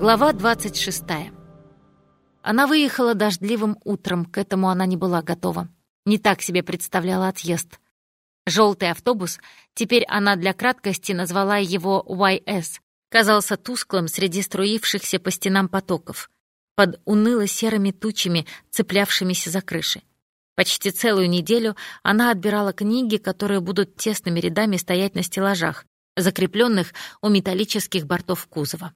Глава 26. Она выехала дождливым утром, к этому она не была готова. Не так себе представляла отъезд. Желтый автобус, теперь она для краткости назвала его YS, казался тусклым среди струившихся по стенам потоков, под уныло-серыми тучами, цеплявшимися за крыши. Почти целую неделю она отбирала книги, которые будут тесными рядами стоять на стеллажах, закрепленных у металлических бортов кузова.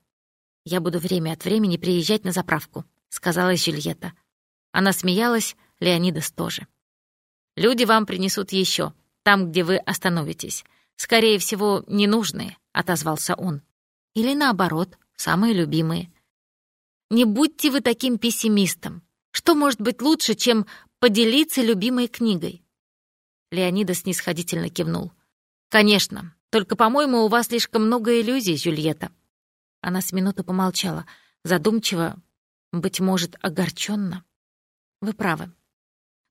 «Я буду время от времени приезжать на заправку», — сказала Жюльетта. Она смеялась, Леонидас тоже. «Люди вам принесут еще, там, где вы остановитесь. Скорее всего, ненужные», — отозвался он. «Или наоборот, самые любимые». «Не будьте вы таким пессимистом. Что может быть лучше, чем поделиться любимой книгой?» Леонидас снисходительно кивнул. «Конечно, только, по-моему, у вас слишком много иллюзий, Жюльетта». Она с минуту помолчала, задумчиво, быть может, огорченно. «Вы правы.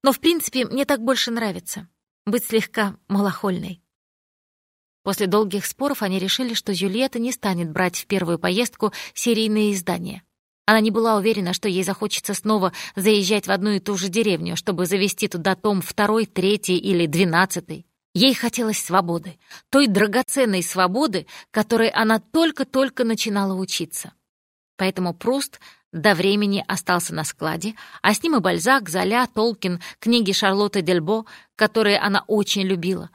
Но, в принципе, мне так больше нравится. Быть слегка малохольной». После долгих споров они решили, что Жюльетта не станет брать в первую поездку серийные издания. Она не была уверена, что ей захочется снова заезжать в одну и ту же деревню, чтобы завести туда том второй, третий или двенадцатый. Ей хотелось свободы, той драгоценной свободы, которой она только-только начинала учиться. Поэтому Пруст до времени остался на складе, а с ним и Бальзак, Золя, Толкин, книги Шарлотты Дельбо, которые она очень любила,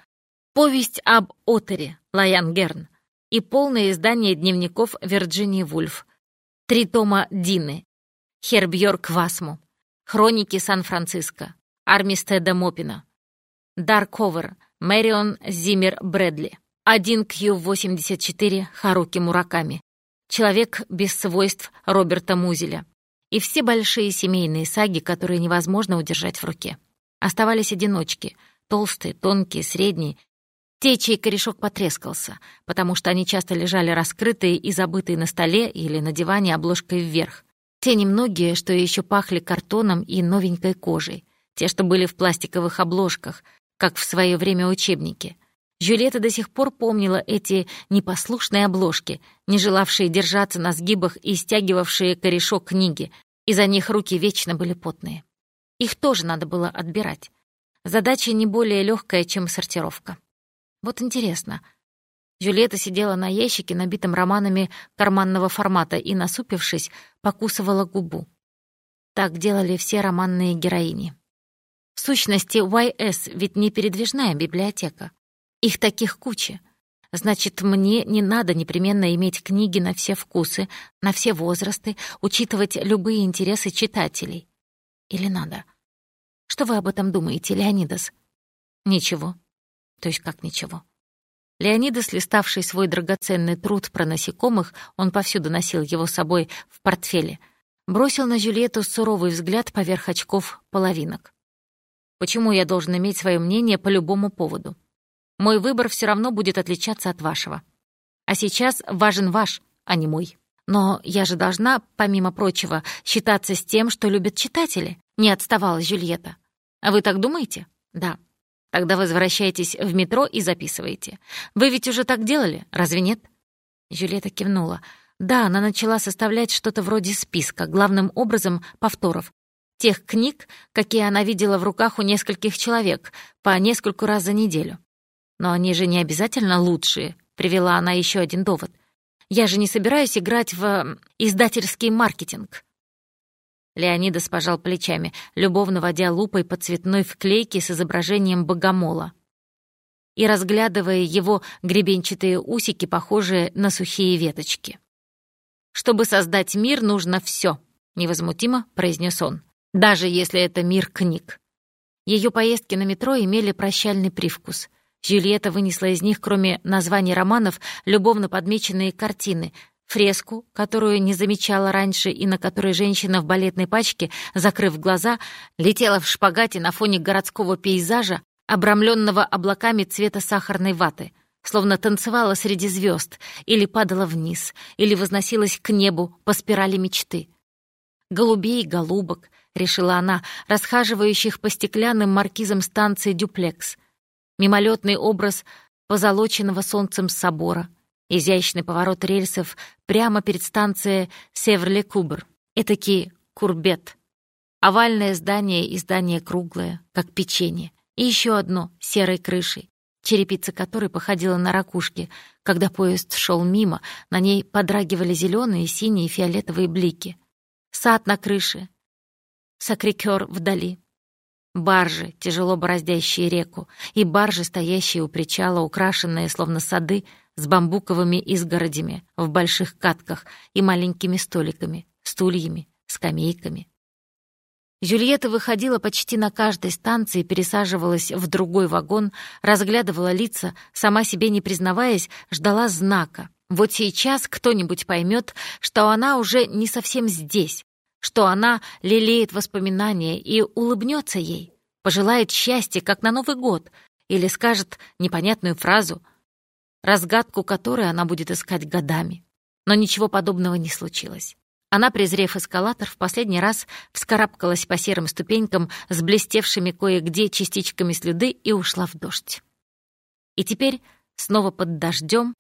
повесть об Отере Лаян Герн и полное издание дневников Вирджинии Вульф, три тома Дины, Хербьорк Васму, Хроники Сан-Франциско, Армистеда Мопина, Дарковер — Мэрион Зиммер Брэдли. 1Q84 Харуки Мураками. Человек без свойств Роберта Музеля. И все большие семейные саги, которые невозможно удержать в руке. Оставались одиночки. Толстые, тонкие, средние. Те, чей корешок потрескался, потому что они часто лежали раскрытые и забытые на столе или на диване обложкой вверх. Те немногие, что еще пахли картоном и новенькой кожей. Те, что были в пластиковых обложках — как в свое время учебники. Жюлета до сих пор помнила эти непослушные обложки, не желавшие держаться на сгибах и стягивавшие корешок книги, и за них руки вечно были потные. Их тоже надо было отбирать. Задача не более легкая, чем сортировка. Вот интересно. Жюлета сидела на ящике, набитом романами карманного формата, и, насупившись, покусывала губу. Так делали все романные героини. Сущности, YS ведь не передвижная библиотека. Их таких куча. Значит, мне не надо непременно иметь книги на все вкусы, на все возрасты, учитывать любые интересы читателей. Или надо? Что вы об этом думаете, Леонидас? Ничего. То есть как ничего? Леонидас, листавший свой драгоценный труд про насекомых, он повсюду носил его с собой в портфеле, бросил на Жюльету суровый взгляд поверх очков половинок. Почему я должен иметь свое мнение по любому поводу? Мой выбор все равно будет отличаться от вашего. А сейчас важен ваш, а не мой. Но я же должна, помимо прочего, считаться с тем, что любят читатели, не отставала Жюльетта. А вы так думаете? Да. Тогда возвращайтесь в метро и записывайте. Вы ведь уже так делали, разве нет? Жюльетта кивнула. Да, она начала составлять что-то вроде списка, главным образом повторов, тех книг, какие она видела в руках у нескольких человек, по нескольку раз за неделю. Но они же не обязательно лучшие, привела она еще один довод. Я же не собираюсь играть в издательский маркетинг. Леонидас пожал плечами, любовно водя лупой по цветной вклейке с изображением богомола и разглядывая его гребенчатые усики, похожие на сухие веточки. «Чтобы создать мир, нужно все, невозмутимо произнес он даже если это мир книг. Ее поездки на метро имели прощальный привкус. Жюльетта вынесла из них, кроме названий романов, любовно подмеченные картины, фреску, которую не замечала раньше и на которой женщина в балетной пачке, закрыв глаза, летела в шпагате на фоне городского пейзажа, обрамленного облаками цвета сахарной ваты, словно танцевала среди звезд, или падала вниз, или возносилась к небу по спирали мечты. Голубей, голубок, решила она, расхаживающих по стеклянным маркизам станции «Дюплекс». Мимолетный образ позолоченного солнцем собора, Изящный поворот рельсов прямо перед станцией Севрле-Кубр. Этакий курбет. Овальное здание и здание круглое, как печенье. И еще одно серой крышей, черепица которой походила на ракушки. Когда поезд шел мимо, на ней подрагивали зеленые, синие и фиолетовые блики. Сад на крыше. Сакрикер вдали. Баржи, тяжело бороздящие реку, и баржи, стоящие у причала, украшенные, словно сады, с бамбуковыми изгородями, в больших катках и маленькими столиками, стульями, скамейками. Жюльетта выходила почти на каждой станции, пересаживалась в другой вагон, разглядывала лица, сама себе не признаваясь, ждала знака. Вот сейчас кто-нибудь поймет, что она уже не совсем здесь, что она лелеет воспоминания и улыбнется ей, пожелает счастья, как на Новый год, или скажет непонятную фразу, разгадку которой она будет искать годами. Но ничего подобного не случилось. Она, презрев эскалатор, в последний раз вскарабкалась по серым ступенькам с блестевшими кое-где частичками слюды и ушла в дождь. И теперь снова под дождем,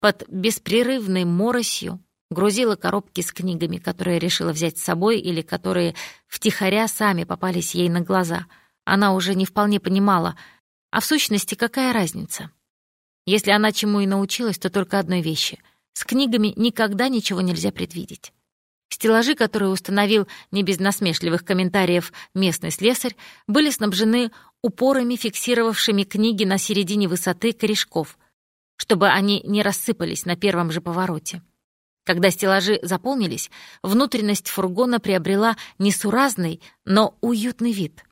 под беспрерывной моросью, грузила коробки с книгами, которые решила взять с собой или которые втихаря сами попались ей на глаза. Она уже не вполне понимала, а в сущности какая разница? Если она чему и научилась, то только одной вещи — с книгами никогда ничего нельзя предвидеть. Стеллажи, которые установил не без насмешливых комментариев местный слесарь, были снабжены упорами, фиксировавшими книги на середине высоты корешков, чтобы они не рассыпались на первом же повороте. Когда стеллажи заполнились, внутренность фургона приобрела несуразный, но уютный вид.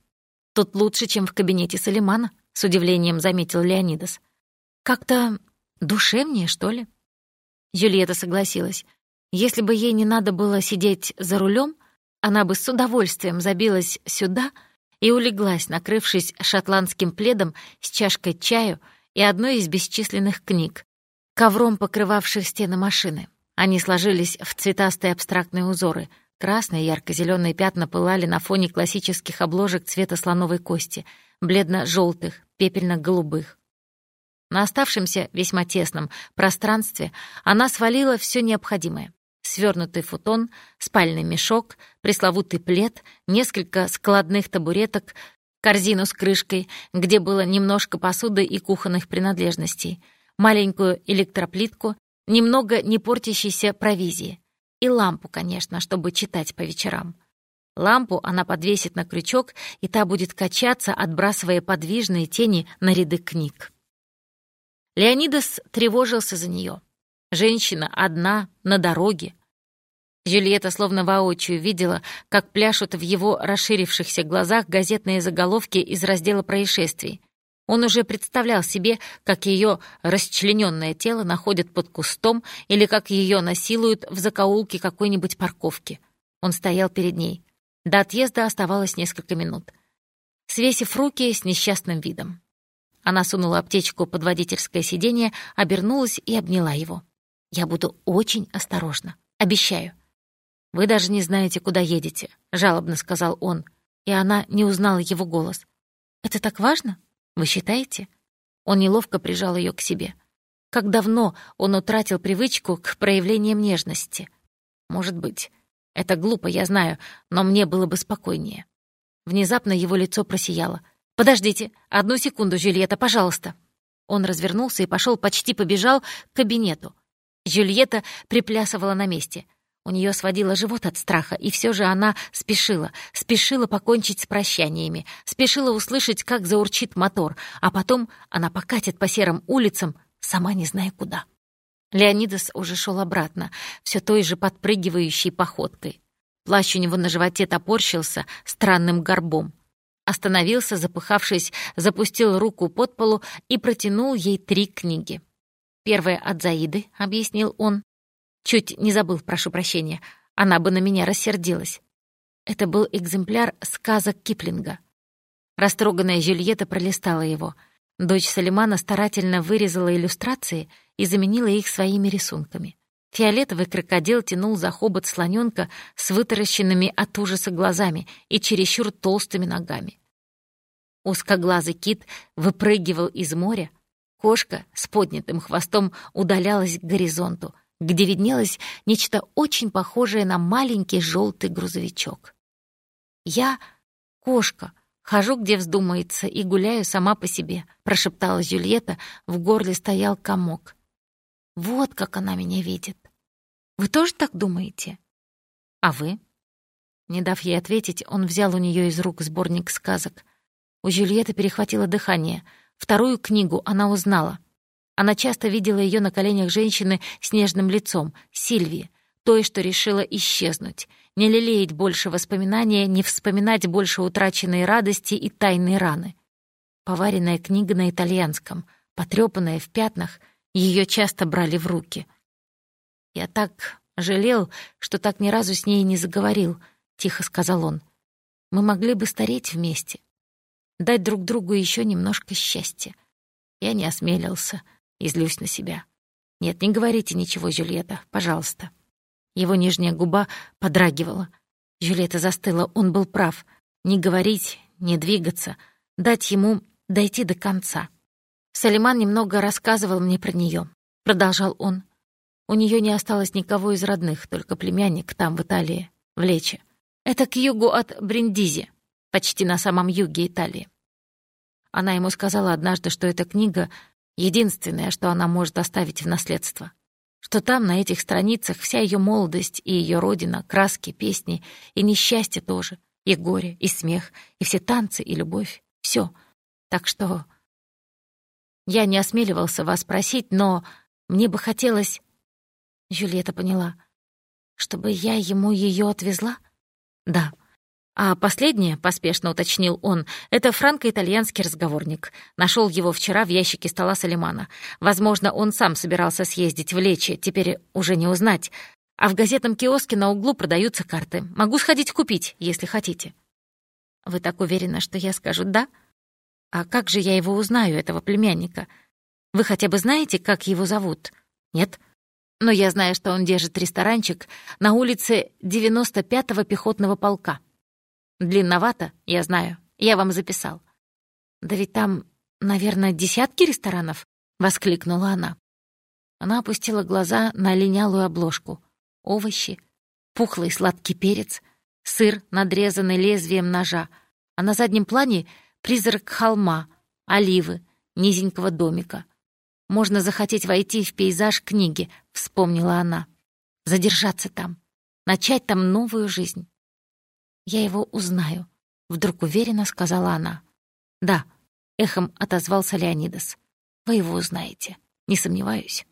«Тут лучше, чем в кабинете Салимана», — с удивлением заметил Леонидас. «Как-то душевнее, что ли?» Юлиета согласилась. Если бы ей не надо было сидеть за рулем, она бы с удовольствием забилась сюда и улеглась, накрывшись шотландским пледом с чашкой чаю и одной из бесчисленных книг, ковром покрывавших стены машины. Они сложились в цветастые абстрактные узоры. Красные, ярко зеленые пятна пылали на фоне классических обложек цвета слоновой кости, бледно желтых пепельно-голубых. На оставшемся весьма тесном пространстве она свалила все необходимое свернутый футон, спальный мешок, пресловутый плед, несколько складных табуреток, корзину с крышкой, где было немножко посуды и кухонных принадлежностей, маленькую электроплитку, немного не портящейся провизии и лампу, конечно, чтобы читать по вечерам. Лампу она подвесит на крючок, и та будет качаться, отбрасывая подвижные тени на ряды книг. Леонидас тревожился за нее. Женщина одна, на дороге. Джульетта словно воочию видела, как пляшут в его расширившихся глазах газетные заголовки из раздела происшествий. Он уже представлял себе, как ее расчлененное тело находят под кустом или как ее насилуют в закоулке какой-нибудь парковки. Он стоял перед ней. До отъезда оставалось несколько минут. Свесив руки с несчастным видом. Она сунула аптечку под водительское сиденье, обернулась и обняла его. Я буду очень осторожна. Обещаю. Вы даже не знаете, куда едете, жалобно сказал он, и она не узнала его голос. Это так важно? Вы считаете? Он неловко прижал ее к себе. Как давно он утратил привычку к проявлениям нежности? Может быть. Это глупо, я знаю, но мне было бы спокойнее. Внезапно его лицо просияло. «Подождите, одну секунду, Жюльетта, пожалуйста». Он развернулся и пошел, почти побежал к кабинету. Жюльетта приплясывала на месте. У нее сводило живот от страха, и все же она спешила, спешила покончить с прощаниями, спешила услышать, как заурчит мотор, а потом она покатит по серым улицам, сама не зная куда. Леонидас уже шел обратно, все той же подпрыгивающей походкой. Плащ у него на животе топорщился странным горбом. Остановился, запыхавшись, запустил руку под полу и протянул ей три книги. «Первая от Заиды», — объяснил он. «Чуть не забыл, прошу прощения. Она бы на меня рассердилась». Это был экземпляр сказок Киплинга. Растроганная Жюльетта пролистала его. Дочь Салимана старательно вырезала иллюстрации и заменила их своими рисунками. Фиолетовый крокодил тянул за хобот слоненка с вытаращенными от ужаса глазами и чересчур толстыми ногами. Узкоглазый кит выпрыгивал из моря, Кошка с поднятым хвостом удалялась к горизонту, где виднелось нечто очень похожее на маленький желтый грузовичок. «Я — кошка, хожу, где вздумается, и гуляю сама по себе», — прошептала Жюльетта, в горле стоял комок. «Вот как она меня видит. Вы тоже так думаете?» «А вы?» Не дав ей ответить, он взял у нее из рук сборник сказок. У Жюльетты перехватило дыхание. Вторую книгу она узнала. Она часто видела ее на коленях женщины с нежным лицом, Сильвии, той, что решила исчезнуть, не лелеять больше воспоминания, не вспоминать больше утраченные радости и тайные раны. Поваренная книга на итальянском, потрёпанная в пятнах, ее часто брали в руки. «Я так жалел, что так ни разу с ней не заговорил», — тихо сказал он. «Мы могли бы стареть вместе, дать друг другу еще немножко счастья. Я не осмелился, и злюсь на себя. Нет, не говорите ничего, Жюльетта, пожалуйста. Его нижняя губа подрагивала. Жюльетта застыла, он был прав. Не говорить, не двигаться, дать ему дойти до конца. Салиман немного рассказывал мне про нее. Продолжал он. У нее не осталось никого из родных, только племянник там, в Италии, в Лече. Это к югу от Бриндизи, почти на самом юге Италии. Она ему сказала однажды, что эта книга Единственное, что она может оставить в наследство. Что там, на этих страницах, вся ее молодость и ее родина, краски, песни, и несчастье тоже, и горе, и смех, и все танцы, и любовь. все. Так что я не осмеливался вас спросить, но мне бы хотелось... Жюльетта поняла. Чтобы я ему ее отвезла? Да. А последнее, поспешно уточнил он, это франко-итальянский разговорник. Нашел его вчера в ящике стола Салимана. Возможно, он сам собирался съездить в Лечи, теперь уже не узнать. А в газетном киоске на углу продаются карты. Могу сходить купить, если хотите. Вы так уверены, что я скажу «да»? А как же я его узнаю, этого племянника? Вы хотя бы знаете, как его зовут? Нет? Но я знаю, что он держит ресторанчик на улице 95-го пехотного полка. Длинновато, я знаю. Я вам записал. Да ведь там, наверное, десятки ресторанов, воскликнула она. Она опустила глаза на линялую обложку. Овощи, пухлый сладкий перец, сыр, надрезанный лезвием ножа, а на заднем плане призрак холма, оливы, низенького домика. Можно захотеть войти в пейзаж книги, вспомнила она. Задержаться там, начать там новую жизнь. Я его узнаю», — вдруг уверенно сказала она. «Да», — эхом отозвался Леонидас. «Вы его узнаете, не сомневаюсь».